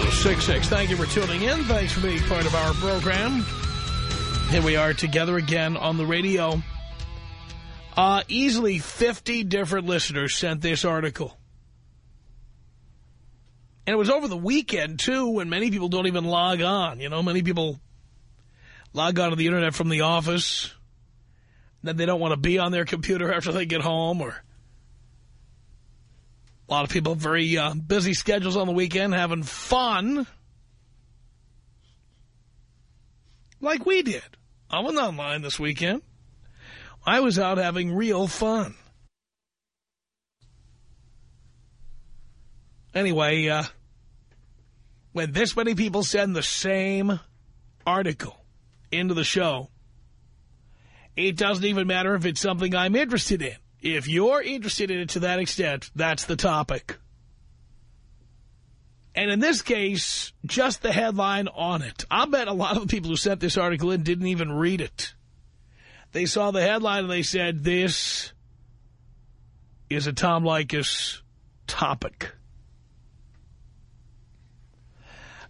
1-800-5800-866. Thank you for tuning in. Thanks for being part of our program. Here we are together again on the radio. Uh, easily 50 different listeners sent this article. And it was over the weekend, too, when many people don't even log on. You know, many people log on to the Internet from the office. Then they don't want to be on their computer after they get home. Or a lot of people very uh, busy schedules on the weekend, having fun. Like we did. I was online this weekend. I was out having real fun. Anyway, uh, when this many people send the same article into the show, it doesn't even matter if it's something I'm interested in. If you're interested in it to that extent, that's the topic. And in this case, just the headline on it. I'll bet a lot of the people who sent this article in didn't even read it. They saw the headline and they said, this is a Tom Leykis topic.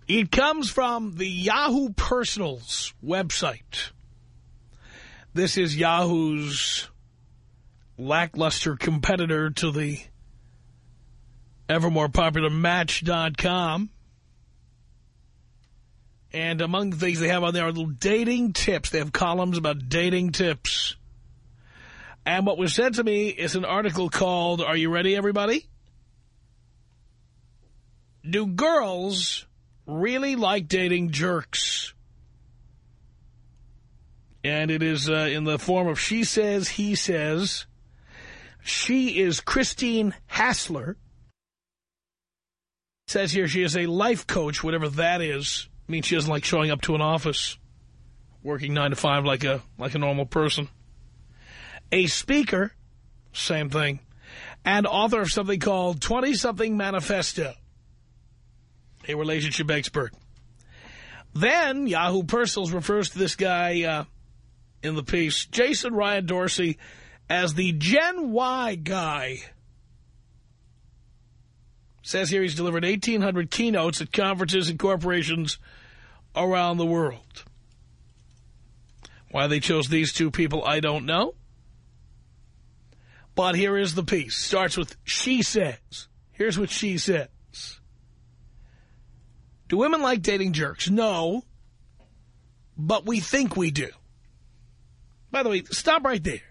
It comes from the Yahoo Personals website. This is Yahoo's lackluster competitor to the ever more popular Match.com. And among the things they have on there are little dating tips. They have columns about dating tips. And what was sent to me is an article called, Are You Ready, Everybody? Do girls really like dating jerks? And it is uh, in the form of she says, he says. She is Christine Hassler. says here she is a life coach, whatever that is. I mean, she doesn't like showing up to an office, working nine to five like a like a normal person. A speaker, same thing, and author of something called 20-something Manifesto, a relationship expert. Then Yahoo Personals refers to this guy uh, in the piece, Jason Ryan Dorsey, as the Gen Y guy. Says here he's delivered 1,800 keynotes at conferences and corporations around the world. Why they chose these two people, I don't know. But here is the piece. Starts with, she says. Here's what she says. Do women like dating jerks? No. But we think we do. By the way, stop right there.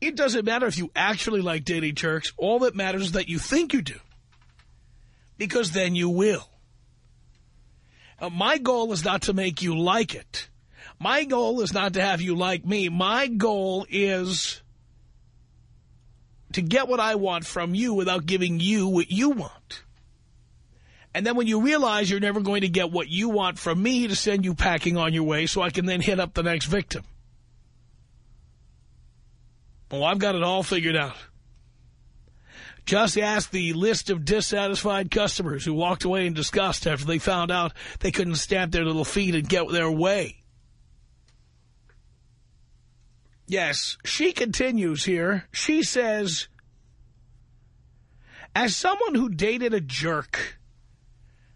It doesn't matter if you actually like dating jerks. All that matters is that you think you do. Because then you will. My goal is not to make you like it. My goal is not to have you like me. My goal is to get what I want from you without giving you what you want. And then when you realize you're never going to get what you want from me to send you packing on your way so I can then hit up the next victim. Oh, I've got it all figured out. Just ask the list of dissatisfied customers who walked away in disgust after they found out they couldn't stamp their little feet and get their way. Yes, she continues here. She says, as someone who dated a jerk,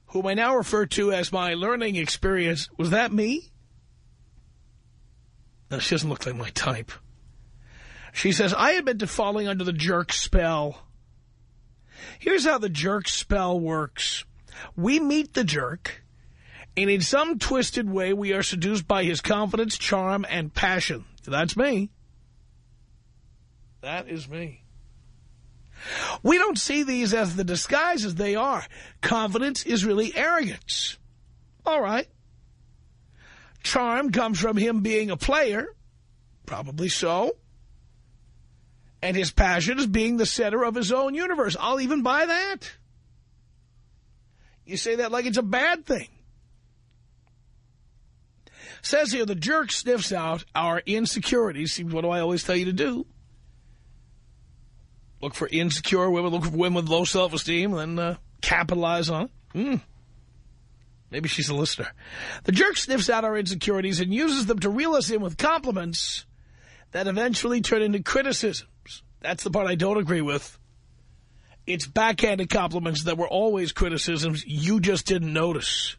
whom I now refer to as my learning experience, was that me? No, she doesn't look like my type. She says, I admit to falling under the jerk spell. Here's how the jerk spell works. we meet the jerk, and in some twisted way we are seduced by his confidence, charm, and passion. That's me. That is me. We don't see these as the disguises they are. Confidence is really arrogance. All right. Charm comes from him being a player. Probably so. And his passion is being the center of his own universe. I'll even buy that. You say that like it's a bad thing. Says here, the jerk sniffs out our insecurities. See, what do I always tell you to do? Look for insecure women, look for women with low self-esteem, and then uh, capitalize on it. Mm. Maybe she's a listener. The jerk sniffs out our insecurities and uses them to reel us in with compliments that eventually turn into criticisms. That's the part I don't agree with. It's backhanded compliments that were always criticisms. You just didn't notice.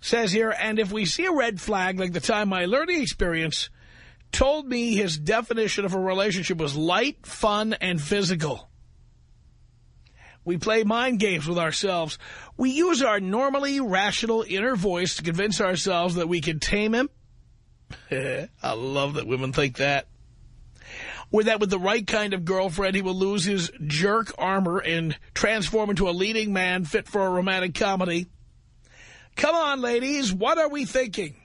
Says here, and if we see a red flag like the time my learning experience told me his definition of a relationship was light, fun, and physical. We play mind games with ourselves. We use our normally rational inner voice to convince ourselves that we can tame him. I love that women think that. Or that with the right kind of girlfriend, he will lose his jerk armor and transform into a leading man fit for a romantic comedy. Come on, ladies, what are we thinking?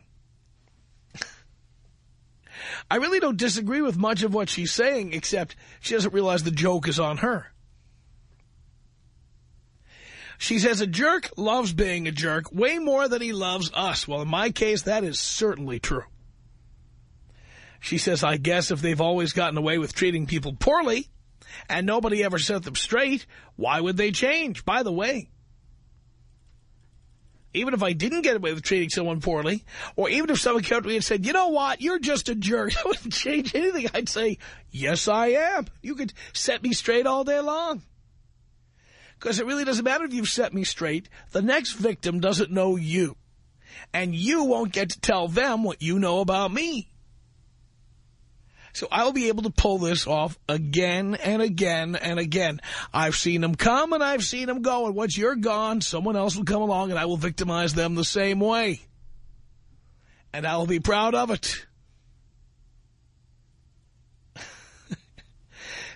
I really don't disagree with much of what she's saying, except she doesn't realize the joke is on her. She says a jerk loves being a jerk way more than he loves us. Well, in my case, that is certainly true. She says, I guess if they've always gotten away with treating people poorly and nobody ever set them straight, why would they change? By the way, even if I didn't get away with treating someone poorly, or even if someone came to me and said, you know what, you're just a jerk, I wouldn't change anything. I'd say, yes, I am. You could set me straight all day long. Because it really doesn't matter if you've set me straight. The next victim doesn't know you. And you won't get to tell them what you know about me. So I'll be able to pull this off again and again and again. I've seen them come and I've seen them go. And once you're gone, someone else will come along and I will victimize them the same way. And I will be proud of it.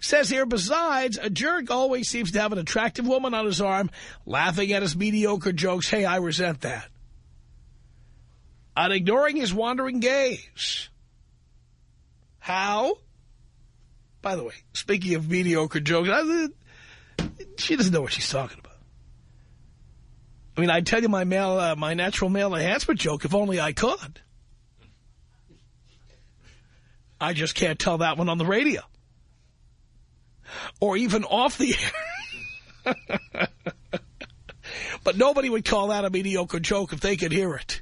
Says here, besides, a jerk always seems to have an attractive woman on his arm, laughing at his mediocre jokes. Hey, I resent that. And ignoring his wandering gaze. How? By the way, speaking of mediocre jokes, I, she doesn't know what she's talking about. I mean, I'd tell you my male, uh, my natural male enhancement joke if only I could. I just can't tell that one on the radio. Or even off the air. but nobody would call that a mediocre joke if they could hear it.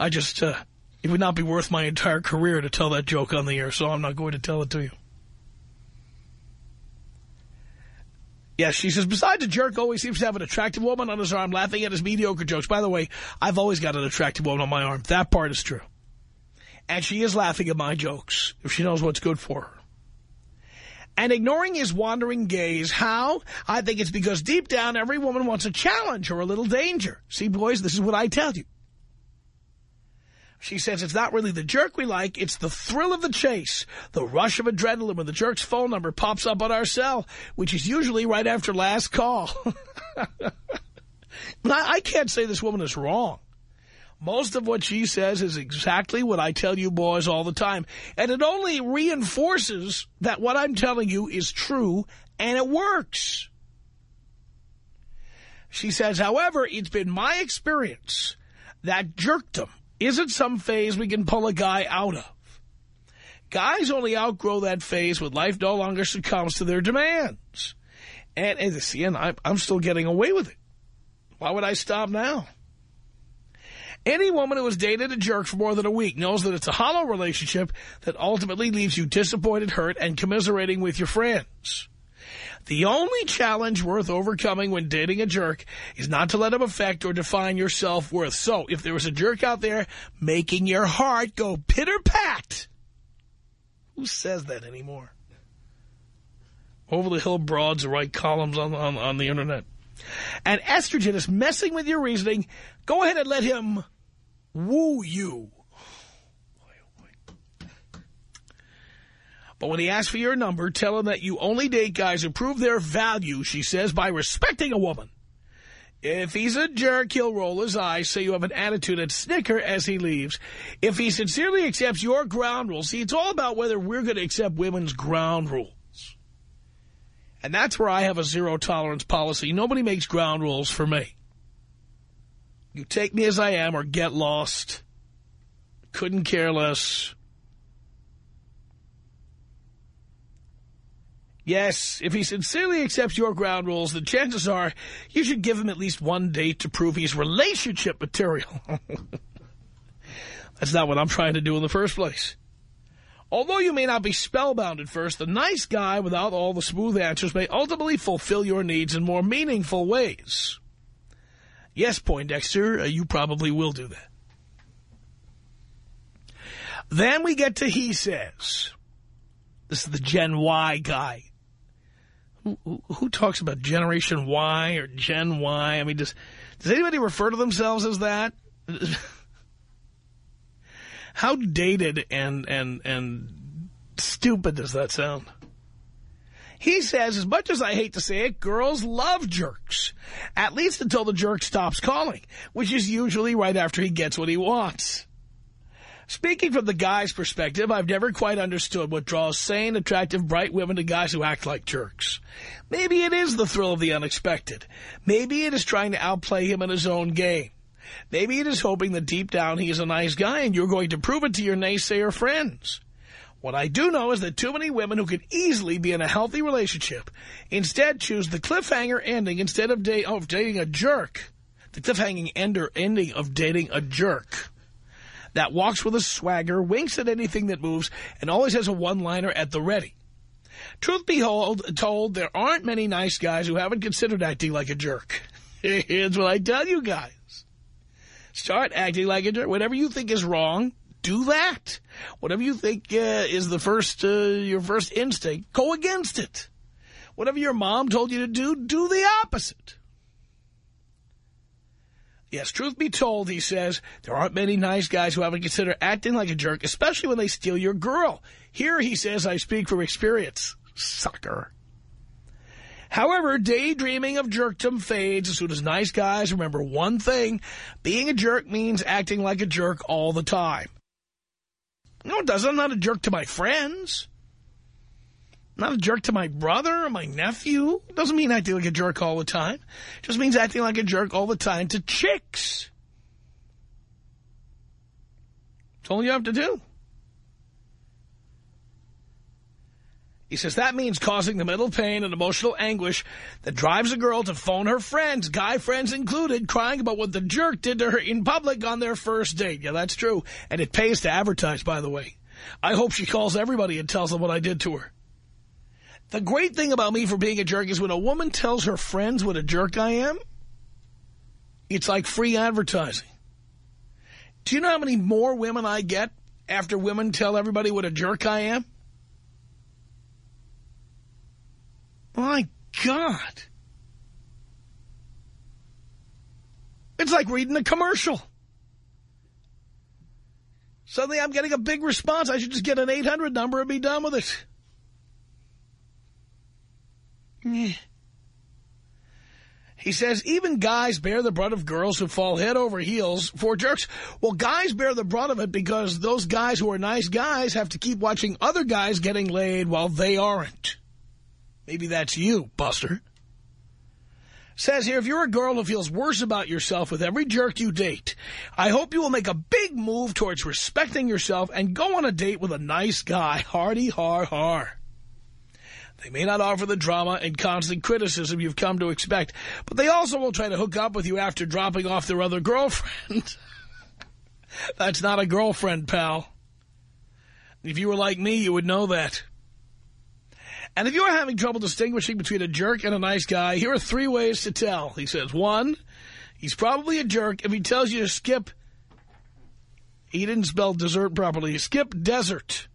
I just, uh, it would not be worth my entire career to tell that joke on the air, so I'm not going to tell it to you. Yes, she says, besides a jerk always seems to have an attractive woman on his arm laughing at his mediocre jokes. By the way, I've always got an attractive woman on my arm. That part is true. And she is laughing at my jokes, if she knows what's good for her. And ignoring his wandering gaze. How? I think it's because deep down every woman wants a challenge or a little danger. See, boys, this is what I tell you. She says it's not really the jerk we like, it's the thrill of the chase, the rush of adrenaline when the jerk's phone number pops up on our cell, which is usually right after last call. I can't say this woman is wrong. Most of what she says is exactly what I tell you boys all the time. And it only reinforces that what I'm telling you is true and it works. She says, however, it's been my experience that jerkdom isn't some phase we can pull a guy out of. Guys only outgrow that phase when life no longer succumbs to their demands. And, and see, and I'm, I'm still getting away with it. Why would I stop now? Any woman who has dated a jerk for more than a week knows that it's a hollow relationship that ultimately leaves you disappointed, hurt, and commiserating with your friends. The only challenge worth overcoming when dating a jerk is not to let him affect or define your self-worth. So if there was a jerk out there making your heart go pitter-pat, who says that anymore? over-the-hill broads write columns on, on, on the Internet. And estrogen is messing with your reasoning. Go ahead and let him woo you. But when he asks for your number, tell him that you only date guys who prove their value, she says, by respecting a woman. If he's a jerk, he'll roll his eyes, say you have an attitude, and snicker as he leaves. If he sincerely accepts your ground rules, see, it's all about whether we're going to accept women's ground rules. And that's where I have a zero-tolerance policy. Nobody makes ground rules for me. You take me as I am or get lost. Couldn't care less. Yes, if he sincerely accepts your ground rules, the chances are you should give him at least one date to prove he's relationship material. That's not what I'm trying to do in the first place. Although you may not be spellbound at first, the nice guy without all the smooth answers may ultimately fulfill your needs in more meaningful ways. Yes, Poindexter, uh, you probably will do that. Then we get to he says. This is the Gen Y guy. Who, talks about Generation Y or Gen Y? I mean, does, does anybody refer to themselves as that? How dated and, and, and stupid does that sound? He says, as much as I hate to say it, girls love jerks. At least until the jerk stops calling, which is usually right after he gets what he wants. Speaking from the guy's perspective, I've never quite understood what draws sane, attractive, bright women to guys who act like jerks. Maybe it is the thrill of the unexpected. Maybe it is trying to outplay him in his own game. Maybe it is hoping that deep down he is a nice guy and you're going to prove it to your naysayer friends. What I do know is that too many women who could easily be in a healthy relationship instead choose the cliffhanger ending instead of, da of dating a jerk. The cliffhanging ender ending of dating a jerk that walks with a swagger, winks at anything that moves, and always has a one-liner at the ready. Truth be told, there aren't many nice guys who haven't considered acting like a jerk. Here's what I tell you guys. Start acting like a jerk. Whatever you think is wrong, do that. Whatever you think uh, is the first, uh, your first instinct, go against it. Whatever your mom told you to do, do the opposite. Yes, truth be told, he says, there aren't many nice guys who haven't considered acting like a jerk, especially when they steal your girl. Here, he says, I speak from experience. Sucker. However, daydreaming of jerkdom fades as soon as nice guys remember one thing. Being a jerk means acting like a jerk all the time. No, it doesn't. I'm not a jerk to my friends. Not a jerk to my brother or my nephew. Doesn't mean acting like a jerk all the time. Just means acting like a jerk all the time to chicks. That's all you have to do. He says that means causing the mental pain and emotional anguish that drives a girl to phone her friends, guy friends included, crying about what the jerk did to her in public on their first date. Yeah, that's true. And it pays to advertise, by the way. I hope she calls everybody and tells them what I did to her. The great thing about me for being a jerk is when a woman tells her friends what a jerk I am, it's like free advertising. Do you know how many more women I get after women tell everybody what a jerk I am? My God. It's like reading a commercial. Suddenly I'm getting a big response. I should just get an 800 number and be done with it. Eh. He says, even guys bear the brunt of girls who fall head over heels for jerks. Well, guys bear the brunt of it because those guys who are nice guys have to keep watching other guys getting laid while they aren't. Maybe that's you, Buster. Says here, if you're a girl who feels worse about yourself with every jerk you date, I hope you will make a big move towards respecting yourself and go on a date with a nice guy. Hardy har har. They may not offer the drama and constant criticism you've come to expect, but they also will try to hook up with you after dropping off their other girlfriend. That's not a girlfriend, pal. If you were like me, you would know that. And if you're having trouble distinguishing between a jerk and a nice guy, here are three ways to tell. He says, one, he's probably a jerk if he tells you to skip, he didn't spell dessert properly, skip desert.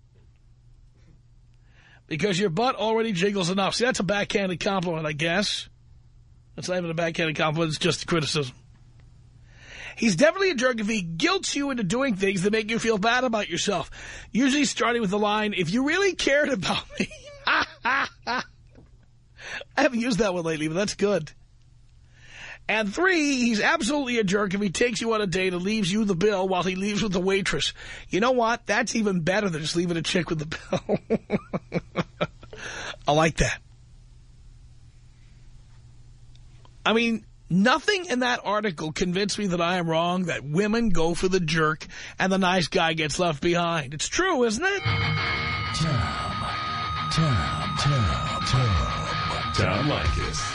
Because your butt already jiggles enough. See, that's a backhanded compliment, I guess. That's not even a backhanded compliment. It's just a criticism. He's definitely a jerk if he guilts you into doing things that make you feel bad about yourself. Usually starting with the line, if you really cared about me. I haven't used that one lately, but that's good. And three, he's absolutely a jerk if he takes you on a date and leaves you the bill while he leaves with the waitress. You know what? That's even better than just leaving a chick with the bill. I like that. I mean, nothing in that article convinced me that I am wrong, that women go for the jerk and the nice guy gets left behind. It's true, isn't it? Tom, Tom, Tom, Tom. Tom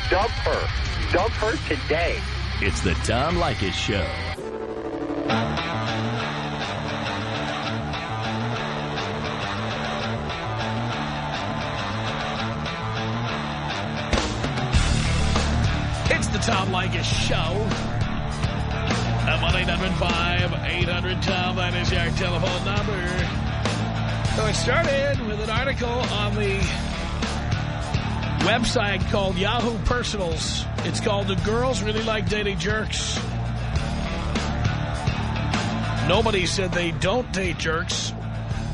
dump her. Dump her today. It's the Tom Leykis Show. It's the Tom Leykis Show. At 1-800-5800-TOM. That is our telephone number. So it started with an article on the website called Yahoo Personals. It's called The Girls Really Like Dating Jerks. Nobody said they don't date jerks.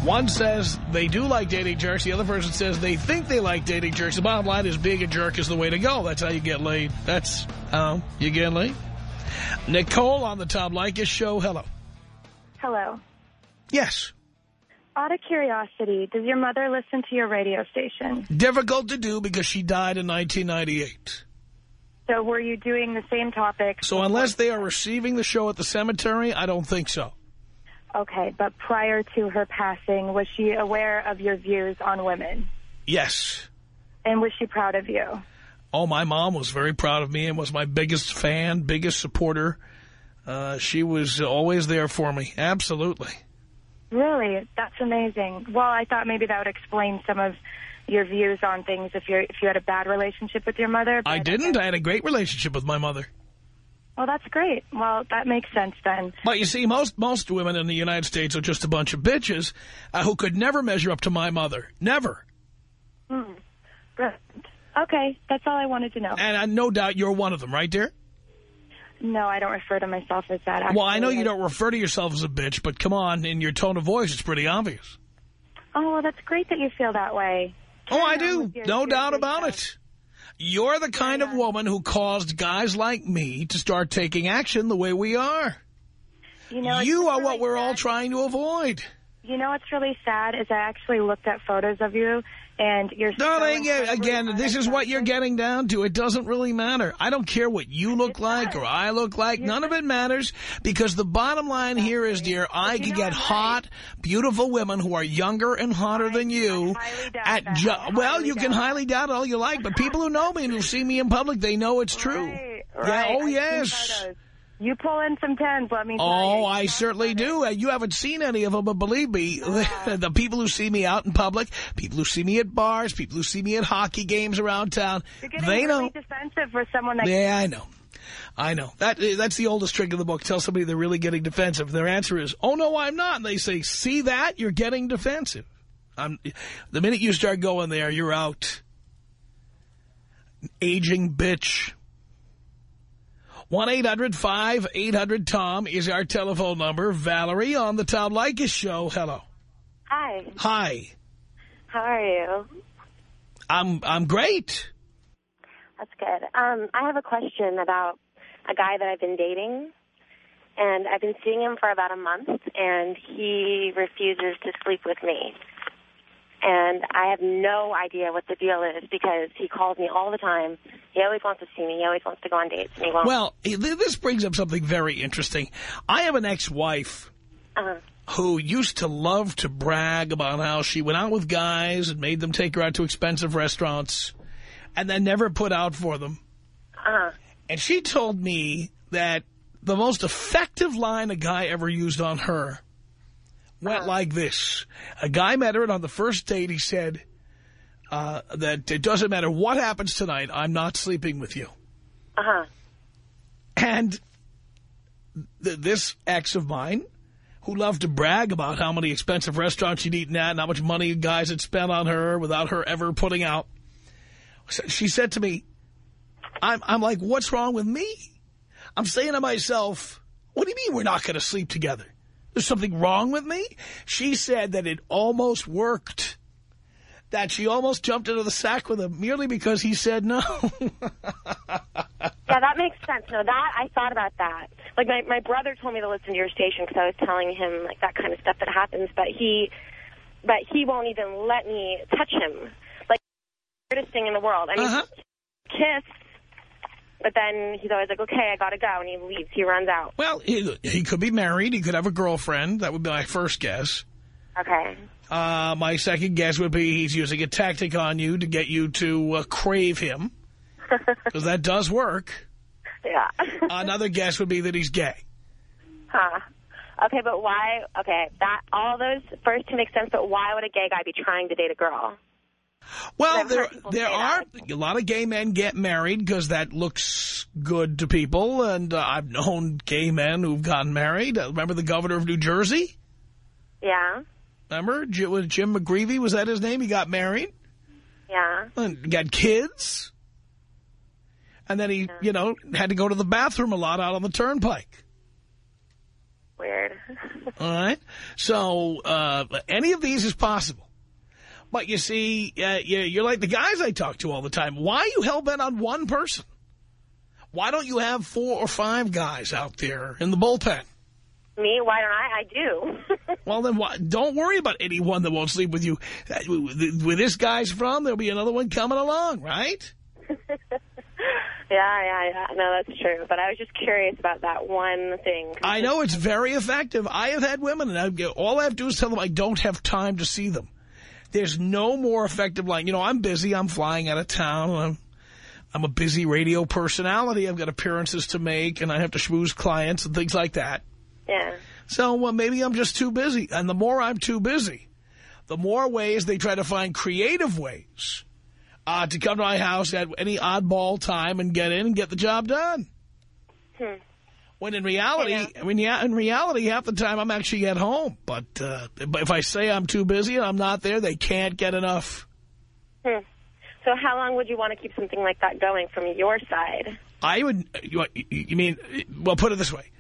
One says they do like dating jerks. The other person says they think they like dating jerks. The bottom line is being a jerk is the way to go. That's how you get laid. That's how you get laid. Nicole on the Tom Leykis show. Hello. Hello. Yes. Out of curiosity, does your mother listen to your radio station? Difficult to do because she died in 1998. So were you doing the same topic? So unless they are receiving the show at the cemetery, I don't think so. Okay, but prior to her passing, was she aware of your views on women? Yes. And was she proud of you? Oh, my mom was very proud of me and was my biggest fan, biggest supporter. Uh, she was always there for me. Absolutely. Really? That's amazing. Well, I thought maybe that would explain some of your views on things if you're if you had a bad relationship with your mother. I didn't. I had a great relationship with my mother. Well, that's great. Well, that makes sense then. But you see, most most women in the United States are just a bunch of bitches uh, who could never measure up to my mother. Never. Hmm. Good. Okay, that's all I wanted to know. And uh, no doubt you're one of them, right, dear? No, I don't refer to myself as that. Actually. Well, I know you don't refer to yourself as a bitch, but come on, in your tone of voice, it's pretty obvious. Oh, well, that's great that you feel that way. Oh, I do. No doubt about stuff. it. You're the kind of woman who caused guys like me to start taking action the way we are. You know, You are what we're all trying to avoid. You know what's really sad is I actually looked at photos of you, and you're so Darling, incredibly again, this is what you're getting down to. It doesn't really matter. I don't care what you look like or I look like. You're None of it matters because the bottom line here is, dear, I can get I'm right. hot, beautiful women who are younger and hotter than you. I At ju- well, you can highly doubt it all you like, but people who know me and who see me in public, they know it's true. Right, Yeah, oh, seen yes. You pull in some tens, let me. Oh, I certainly it. do. Uh, You haven't seen any of them, but believe me, the people who see me out in public, people who see me at bars, people who see me at hockey games around town, You're getting they really know. defensive for someone that... Yeah, I know. I know. That That's the oldest trick in the book. Tell somebody they're really getting defensive. Their answer is, oh, no, I'm not. And they say, see that? You're getting defensive. I'm, the minute you start going there, you're out. Aging bitch. 1-800-5800-TOM is our telephone number. Valerie on the Tom Leykis show. Hello. Hi, Hi. how are you? I'm I'm great. That's good. Um, I have a question about a guy that I've been dating, and I've been seeing him for about a month, and he refuses to sleep with me. And I have no idea what the deal is because he calls me all the time. He always wants to see me. He always wants to go on dates, and he won't. Well, this brings up something very interesting. I have an ex-wife uh, who used to love to brag about how she went out with guys and made them take her out to expensive restaurants and then never put out for them. Uh-huh. And she told me that the most effective line a guy ever used on her went Uh-huh. like this. A guy met her, and on the first date he said uh, that it doesn't matter what happens tonight, I'm not sleeping with you. Uh-huh. And th this ex of mine, who loved to brag about how many expensive restaurants she'd eaten at and how much money guys had spent on her without her ever putting out, she said to me, I'm, I'm like, what's wrong with me? I'm saying to myself, what do you mean we're not going to sleep together? There's something wrong with me? She said that it almost worked. That she almost jumped into the sack with him merely because he said no. Yeah, that makes sense. No, that, I thought about that. Like, my, my brother told me to listen to your station because I was telling him, like, that kind of stuff that happens, but he, but he won't even let me touch him. Like, weirdest thing in the world. I mean, Uh-huh. kiss, but then he's always like, okay, I gotta go, and he leaves. He runs out. well, he, he could be married. He could have a girlfriend. That would be my first guess. Okay. Uh, my second guess would be he's using a tactic on you to get you to uh, crave him. Because that does work. Yeah. Another guess would be that he's gay. huh. Okay, but why? Okay, that all those first two make sense, but why would a gay guy be trying to date a girl? Well, there there are that. a lot of gay men get married because that looks good to people, and uh, I've known gay men who've gotten married. Uh, remember the governor of New Jersey? Yeah. Remember was Jim McGreevey? Was that his name? He got married Yeah. and got kids, and then he, you know, had to go to the bathroom a lot out on the turnpike. Weird. All right. So uh, any of these is possible. But you see, uh, you- you're like the guys I talk to all the time. Why are you hell-bent on one person? Why don't you have four or five guys out there in the bullpen? Me? Why don't I? I do. Well, then why, don't worry about anyone that won't sleep with you. Where this guy's from, there'll be another one coming along, right? Yeah, yeah, yeah. No, that's true. But I was just curious about that one thing. I know it's very effective. I have had women, and I, all I have to do is tell them I don't have time to see them. There's no more effective line. You know, I'm busy. I'm flying out of town. I'm, I'm a busy radio personality. I've got appearances to make, and I have to schmooze clients and things like that. Yeah. So well, maybe I'm just too busy. And the more I'm too busy, the more ways they try to find creative ways uh, to come to my house at any oddball time and get in and get the job done. Hmm. When in reality, Yeah. I mean, yeah, in reality, half the time I'm actually at home. But, uh, if I say I'm too busy and I'm not there, they can't get enough. Hmm. So how long would you want to keep something like that going from your side? I would, you, you mean, well, put it this way.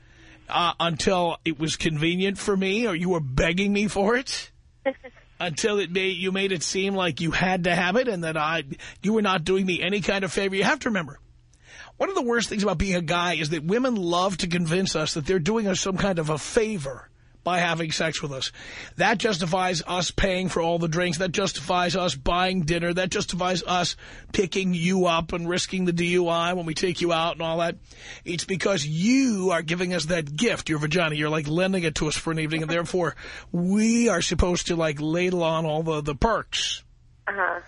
Uh, until it was convenient for me or you were begging me for it. until it made you made it seem like you had to have it and that I you were not doing me any kind of favor. You have to remember, one of the worst things about being a guy is that women love to convince us that they're doing us some kind of a favor by having sex with us. That justifies us paying for all the drinks. That justifies us buying dinner. That justifies us picking you up and risking the DUI when we take you out and all that. It's because you are giving us that gift, your vagina. You're like lending it to us for an evening, and therefore we are supposed to like ladle on all the, the perks. Uh-huh.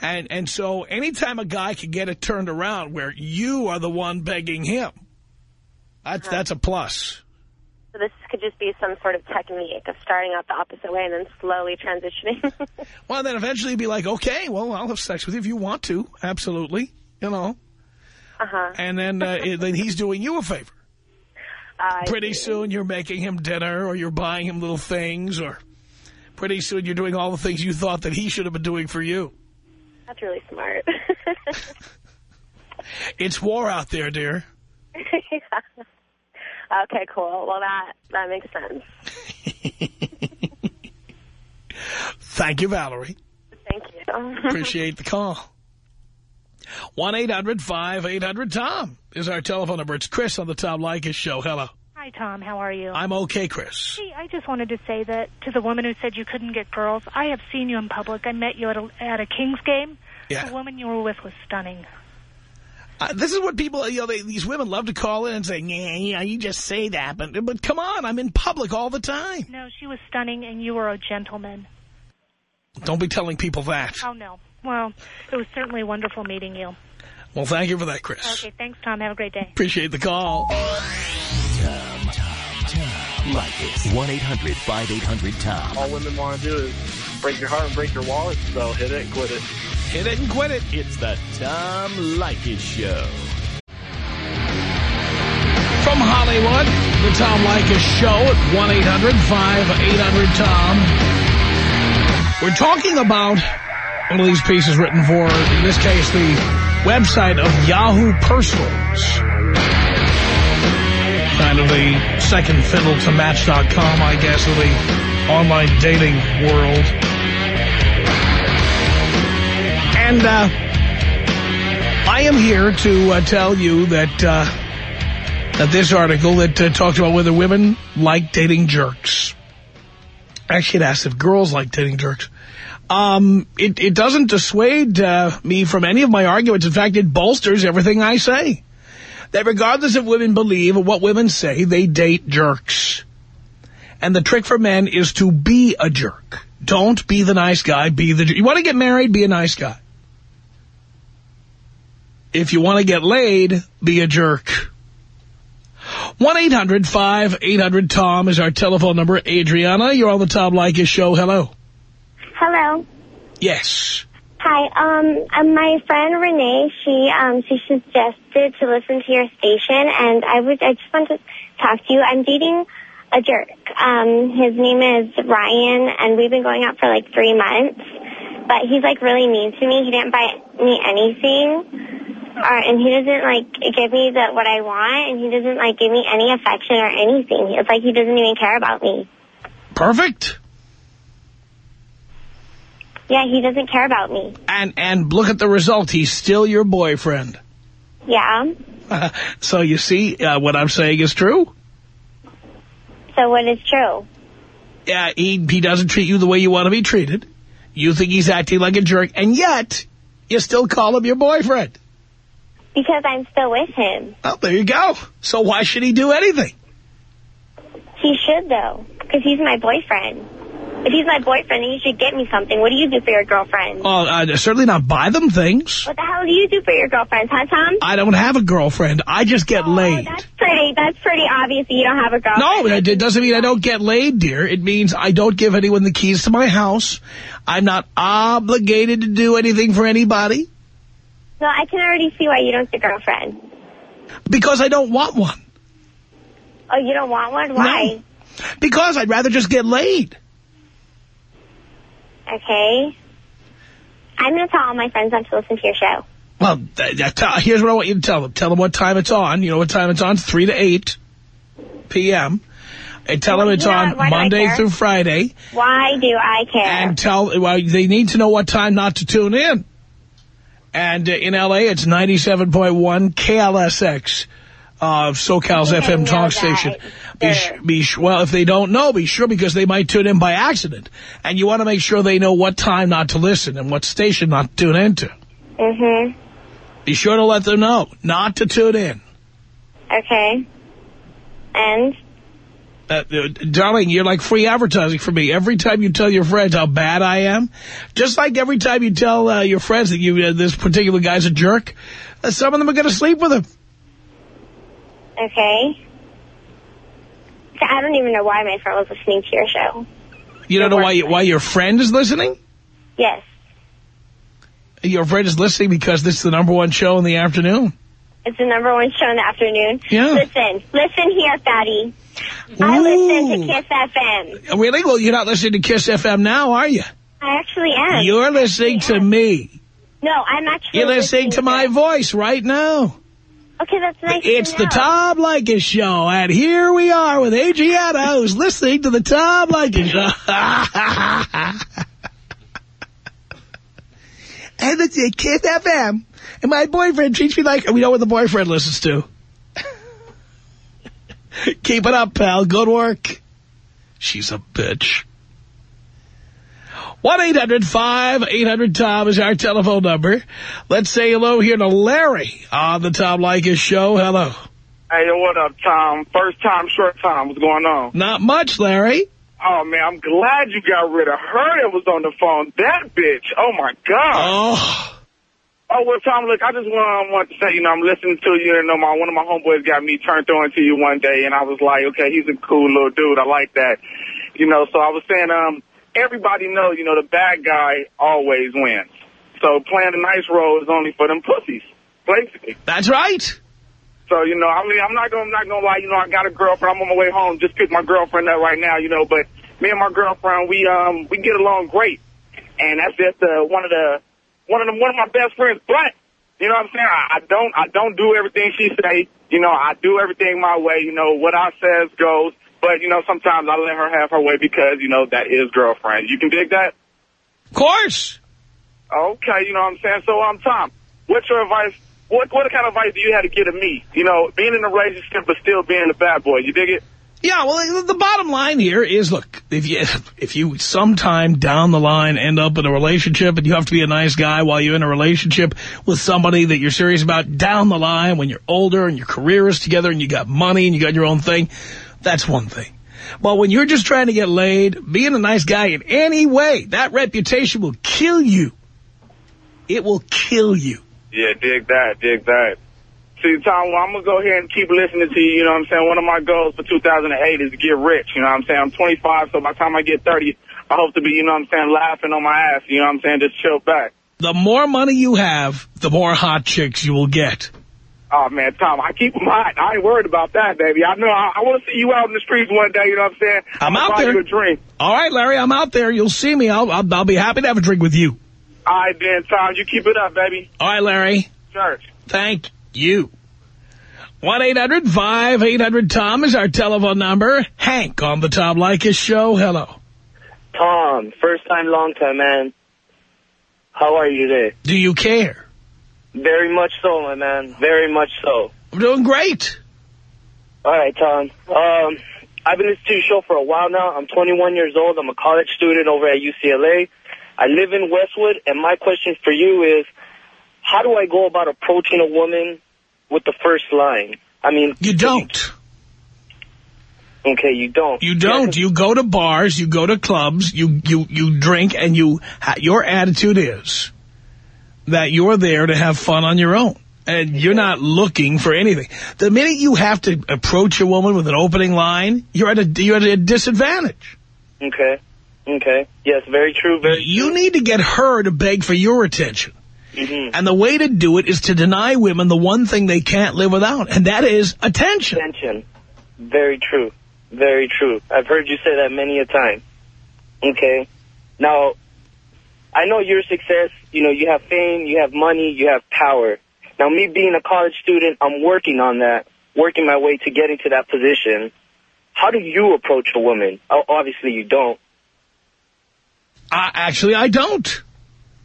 And and so anytime a guy can get it turned around where you are the one begging him, that's, that's a plus. So this could just be some sort of technique of starting out the opposite way and then slowly transitioning. Well, then eventually you'd be like, okay, well, I'll have sex with you if you want to. Absolutely. You know. uh-huh. And then uh, then he's doing you a favor. I Pretty soon you're making him dinner or you're buying him little things or pretty soon you're doing all the things you thought that he should have been doing for you. That's really smart. It's war out there, dear. yeah. Okay, cool. Well, that that makes sense. Thank you, Valerie. Thank you. Appreciate the call. 1-800-5800-TOM is our telephone number. It's Chris on the Tom Leykis show. Hello. Hi, Tom. How are you? I'm okay, Chris. Hey, I just wanted to say that to the woman who said you couldn't get girls, I have seen you in public. I met you at a, at a Kings game. Yeah. The woman you were with was stunning. Uh, this is what people, you know, they, these women love to call in and say, yeah, yeah, you just say that. But, but come on, I'm in public all the time. No, she was stunning, and you were a gentleman. Don't be telling people that. Oh, no. Well, it was certainly wonderful meeting you. Well, thank you for that, Chris. Okay, thanks, Tom. Have a great day. Appreciate the call. Tom, Tom, Tom Leykis. 1-800-5800-TOM. All women want to do is break your heart and break your wallet, so hit it and quit it. Hit it and quit it. It's the Tom Leykis Show. From Hollywood, the Tom Leykis Show at 1-800-5800-TOM. We're talking about one of these pieces written for, in this case, the website of Yahoo Personals. Kind of the second fiddle to Match.com, I guess, of the online dating world. And uh, I am here to uh, tell you that uh, that this article that uh, talks about whether women like dating jerks. Actually, it asks if girls like dating jerks. Um, it, it doesn't dissuade uh, me from any of my arguments. In fact, it bolsters everything I say. That regardless of women believe or what women say, they date jerks. And the trick for men is to be a jerk. Don't be the nice guy, be the jerk. You want to get married, be a nice guy. If you want to get laid, be a jerk. 1-800-5800-TOM is our telephone number. Adriana, you're on the Tom Leykis show. Hello. Hello. Yes. Hi. Um, um, my friend Renee, she um, she suggested to listen to your station, and I would I just want to talk to you. I'm dating a jerk. Um, his name is Ryan, and we've been going out for like three months. But he's like really mean to me. He didn't buy me anything, or and he doesn't like give me the what I want, and he doesn't like give me any affection or anything. It's like he doesn't even care about me. Perfect. Yeah, he doesn't care about me. And and look at the result. He's still your boyfriend. Yeah. so you see, uh, what I'm saying is true. So what is true? Yeah, he, he doesn't treat you the way you want to be treated. You think he's acting like a jerk, and yet you still call him your boyfriend. Because I'm still with him. Well, there you go. So why should he do anything? He should, though, because he's my boyfriend. If he's my boyfriend, then you should get me something. What do you do for your girlfriend? Well, uh, certainly not buy them things. What the hell do you do for your girlfriend, huh, Tom? I don't have a girlfriend. I just get oh, laid. that's pretty. That's pretty obvious that you don't have a girlfriend. No, it doesn't mean I don't get laid, dear. It means I don't give anyone the keys to my house. I'm not obligated to do anything for anybody. No, I can already see why you don't get a girlfriend. Because I don't want one. Oh, you don't want one? Why? No. Because I'd rather just get laid. Okay. I'm going to tell all my friends not to listen to your show. Well, here's what I want you to tell them. Tell them what time it's on. You know what time it's on? 3 to 8 p.m. And tell well, them it's on Monday through Friday. Why do I care? And tell, well, they need to know what time not to tune in. And uh, in L.A., it's 97.1 KLSX of SoCal's FM talk station. Be, be, well, if they don't know, be sure because they might tune in by accident. And you want to make sure they know what time not to listen and what station not to tune into. Mm-hmm. Be sure to let them know not to tune in. Okay. And? Uh, darling, you're like free advertising for me. Every time you tell your friends how bad I am, just like every time you tell uh, your friends that you uh, this particular guy's a jerk, uh, some of them are going to sleep with him. Okay. I don't even know why my friend was listening to your show. You don't know why you, why your friend is listening? Yes. Your friend is listening because this is the number one show in the afternoon. It's the number one show in the afternoon. Yeah. Listen, listen here, fatty. I listen to Kiss FM. Really? Well, you're not listening to Kiss FM now, are you? I actually am. You're listening to me. No, I'm actually You're listening, listening to my voice right now. Okay, that's nice It's the Tom Leykis Show, and here we are with Adriana, who's listening to the Tom Leykis Show. and it's at Kiss FM, and my boyfriend treats me like, we know what the boyfriend listens to. Keep it up, pal. Good work. She's a bitch. 1-800-5800-TOM is our telephone number. Let's say hello here to Larry on the Tom Leykis show. Hello. Hey, what up, Tom? First time, short time. What's going on? Not much, Larry. Oh, man, I'm glad you got rid of her that was on the phone. That bitch. Oh, my God. Oh, Oh, well, Tom, look, I just want, want to say, you know, I'm listening to you, and you know, my, one of my homeboys got me turned on to you one day, and I was like, okay, he's a cool little dude. I like that. You know, so I was saying, um, everybody knows, you know, the bad guy always wins. So playing a nice role is only for them pussies, basically. that's right. So, you know, I mean, I'm not gonna, I'm not gonna lie, you know, I got a girlfriend. I'm on my way home. Just picked my girlfriend up right now, you know, but me and my girlfriend, we, um, we get along great. And that's just, uh, one of the, one of the, one of my best friends, but, you know what I'm saying? I, I don't, I don't do everything she say. You know, I do everything my way. You know, what I says goes. But, you know, sometimes I let her have her way because, you know, that is girlfriend. You can dig that? Of course. Okay, you know what I'm saying? So, um, Tom, what's your advice? What what kind of advice do you have to give to me? You know, being in a relationship but still being a bad boy. You dig it? Yeah, well, the bottom line here is, look, if you if you sometime down the line end up in a relationship and you have to be a nice guy while you're in a relationship with somebody that you're serious about down the line when you're older and your career is together and you got money and you got your own thing, that's one thing. But when you're just trying to get laid, being a nice guy in any way, that reputation will kill you. It will kill you. Yeah, dig that, dig that. See, Tom, well, I'm going to go here and keep listening to you, you know what I'm saying? One of my goals for 2008 is to get rich, you know what I'm saying? I'm 25, so by the time I get 30, I hope to be, you know what I'm saying, laughing on my ass, you know what I'm saying, just chill back. The more money you have, the more hot chicks you will get. Oh, man, Tom, I keep them hot. I ain't worried about that, baby. I know I, I want to see you out in the streets one day, you know what I'm saying? I'm gonna out there. you a drink. All right, Larry, I'm out there. You'll see me. I'll, I'll, I'll be happy to have a drink with you. All right, then, Tom, you keep it up, baby. All right, Larry. Church. Thank you. 1-800-5800-TOM is our telephone number. Hank on the Tom Leykis show. Hello. Tom, first time, long time, man. How are you today? Do you care? Very much so, my man. Very much so. I'm doing great. All right, Tom. Um, I've been listening to your show for a while now. I'm 21 years old. I'm a college student over at UCLA. I live in Westwood, and my question for you is, how do I go about approaching a woman with the first line? I mean... You don't. Okay, you don't. You don't. You go to bars, you go to clubs, you, you, you drink, and you your attitude is that you're there to have fun on your own. And you're not looking for anything. The minute you have to approach a woman with an opening line, you're at a, you're at a disadvantage. Okay. Okay. Yes, very true. Very You need to get her to beg for your attention. Mhm. And the way to do it is to deny women the one thing they can't live without, and that is attention. Attention. Very true. Very true. I've heard you say that many a time. Okay. Now, I know your success, you know, you have fame, you have money, you have power. Now, me being a college student, I'm working on that, working my way to getting to that position. How do you approach a woman? Obviously, you don't. Uh, actually, I don't.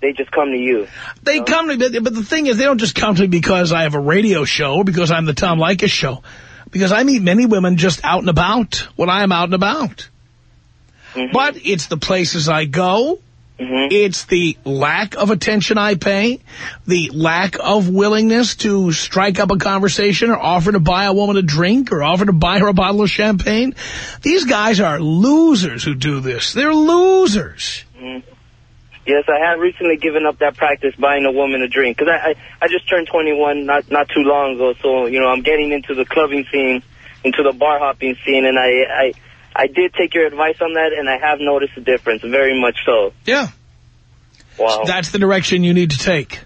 They just come to you. They come to me, but the thing is, they don't just come to me because I have a radio show, or because I'm the Tom Leykis show. Because I meet many women just out and about when I am out and about. But it's the places I go. Mm-hmm. It's the lack of attention I pay, the lack of willingness to strike up a conversation or offer to buy a woman a drink or offer to buy her a bottle of champagne. These guys are losers who do this. They're losers. Mm-hmm. Yes, I have recently given up that practice buying a woman a drink because I, I I just turned 21 not not too long ago, so you know I'm getting into the clubbing scene, into the bar hopping scene, and I I I did take your advice on that, and I have noticed a difference, very much so. Yeah. Wow. That's the direction you need to take.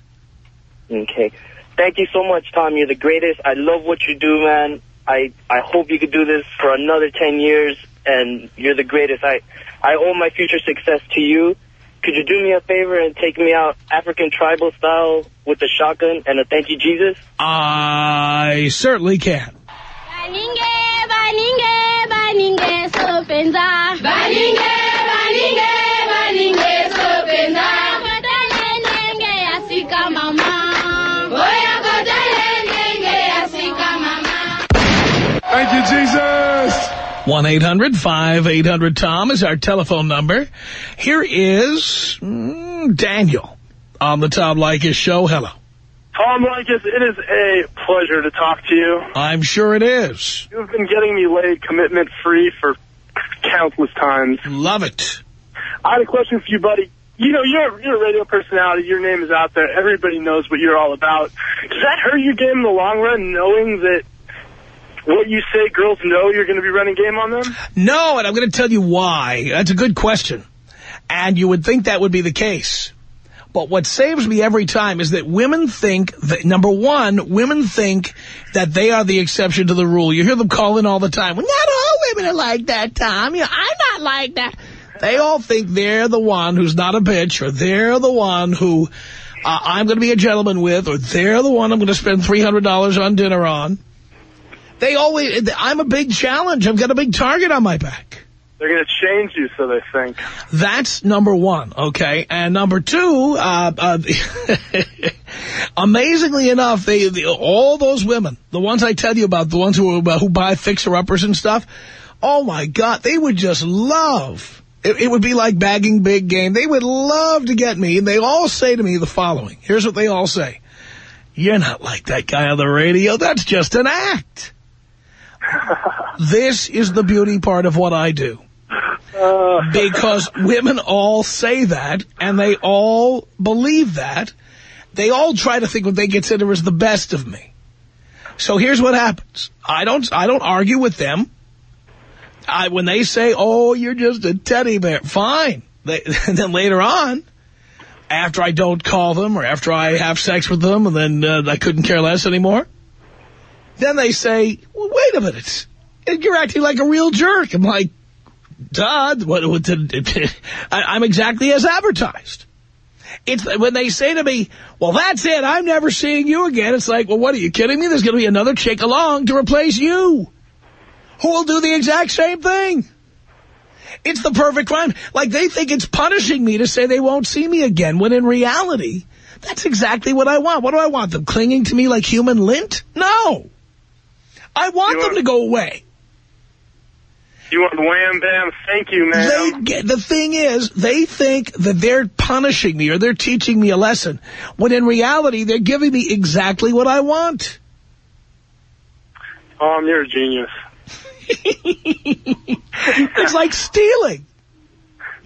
Okay. Thank you so much, Tom. You're the greatest. I love what you do, man. I I hope you could do this for another 10 years, and you're the greatest. I I owe my future success to you. Could you do me a favor and take me out African tribal style with a shotgun and a thank you, Jesus? I certainly can. Baninge, baninge, baninge, sopenza. Baninge, baninge, baninge, sopenza. Kotele nenge asika mama. Oya kotele nenge asika mama. Thank you, Jesus. 1-800-5800-TOM is our telephone number. Here is mm, Daniel on the Tom Leykis show. Hello. Tom Leykis, it is a pleasure to talk to you. I'm sure it is. You've been getting me laid commitment free for countless times. Love it. I had a question for you, buddy. You know, you're, you're a radio personality. Your name is out there. Everybody knows what you're all about. Does that hurt your game in the long run, knowing that what you say girls know you're going to be running game on them? No, and I'm going to tell you why. That's a good question. And you would think that would be the case. But what saves me every time is that women think that, number one, women think that they are the exception to the rule. You hear them call in all the time. Well, not all women are like that, Tom. You know, I'm not like that. They all think they're the one who's not a bitch, or they're the one who uh, I'm going to be a gentleman with, or they're the one I'm going to spend $300 on dinner on. They always, I'm a big challenge. I've got a big target on my back. They're going to change you, so they think. That's number one, okay? And number two, uh, uh, amazingly enough, they, the, all those women, the ones I tell you about, the ones who, uh, who buy fixer-uppers and stuff, oh, my God, they would just love, it, it would be like bagging big game. They would love to get me, and they all say to me the following. Here's what they all say. You're not like that guy on the radio. That's just an act. this is the beauty part of what I do. Because women all say that, and they all believe that. They all try to think what they consider is the best of me. So here's what happens. I don't I don't argue with them. I when they say, "Oh, you're just a teddy bear," fine. They, then later on, after I don't call them or after I have sex with them, and then uh, I couldn't care less anymore, then they say, well, "Wait a minute, you're acting like a real jerk." I'm like, "Duh, what, what, I'm exactly as advertised." It's when they say to me, well, that's it. I'm never seeing you again. It's like, well, what are you kidding me? There's going to be another chick along to replace you who will do the exact same thing. It's the perfect crime. Like they think it's punishing me to say they won't see me again, when in reality, that's exactly what I want. What do I want? Them clinging to me like human lint? No. I want them to go away. You want wham, bam, thank you, man. They the thing is, they think that they're punishing me or they're teaching me a lesson, when in reality, they're giving me exactly what I want. Oh, Tom, you're a genius. it's like stealing.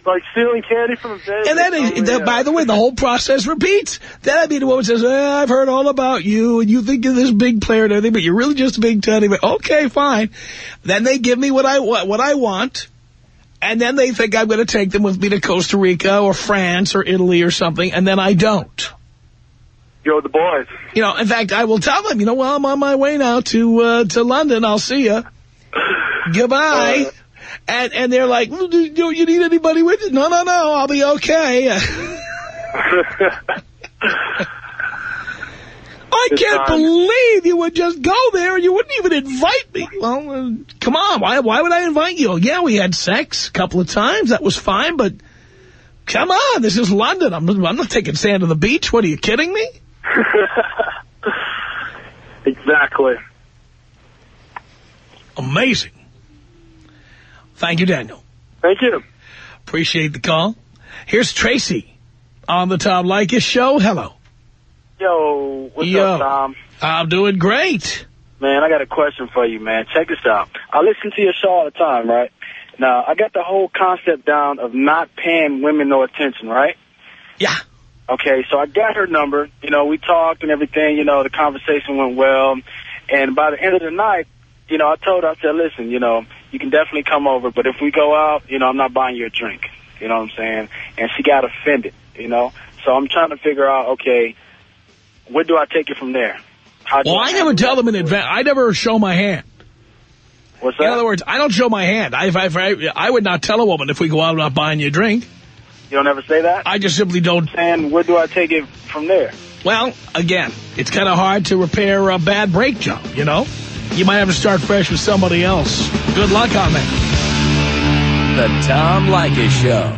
Like stealing candy from a baby. And then, by the way, the whole process repeats. Then I mean, the woman says, eh, I've heard all about you, and you think you're this big player and everything, but you're really just a big teddy bear. Okay, fine. Then they give me what I, what, what I want, and then they think I'm going to take them with me to Costa Rica or France or Italy or something, and then I don't. Yo, the boys. You know, in fact, I will tell them, you know, well, I'm on my way now to uh, to London. I'll see you. Goodbye. Uh, and and they're like, do, do you need anybody with you? No, no, no, I'll be okay. I can't believe you would just go there and you wouldn't even invite me. Well, uh, come on, why why would I invite you? Yeah, we had sex a couple of times. That was fine, but come on, this is London. I'm, I'm not taking sand to the beach. What, are you kidding me? exactly. Amazing. Thank you, Daniel. Thank you. Appreciate the call. Here's Tracy on the Tom Leykis show. Hello. Yo, what's Yo. up, Tom? I'm doing great. Man, I got a question for you, man. Check this out. I listen to your show all the time, right? Now, I got the whole concept down of not paying women no attention, right? Yeah. Okay, so I got her number. You know, we talked and everything. You know, the conversation went well. And by the end of the night, you know, I told her, I said, listen, you know, you can definitely come over, but if we go out, you know, I'm not buying you a drink. You know what I'm saying? And she got offended, you know? So I'm trying to figure out, okay, where do I take it from there? How Well, I never tell them in advance. I never show my hand. What's that? In other words, I don't show my hand. I, if I, if I, I would not tell a woman if we go out, I'm not buying you a drink. You don't ever say that? I just simply don't. And where do I take it from there? Well, again, it's kind of hard to repair a bad brake job, you know? You might have to start fresh with somebody else. Good luck on that. The Tom Leykis Show.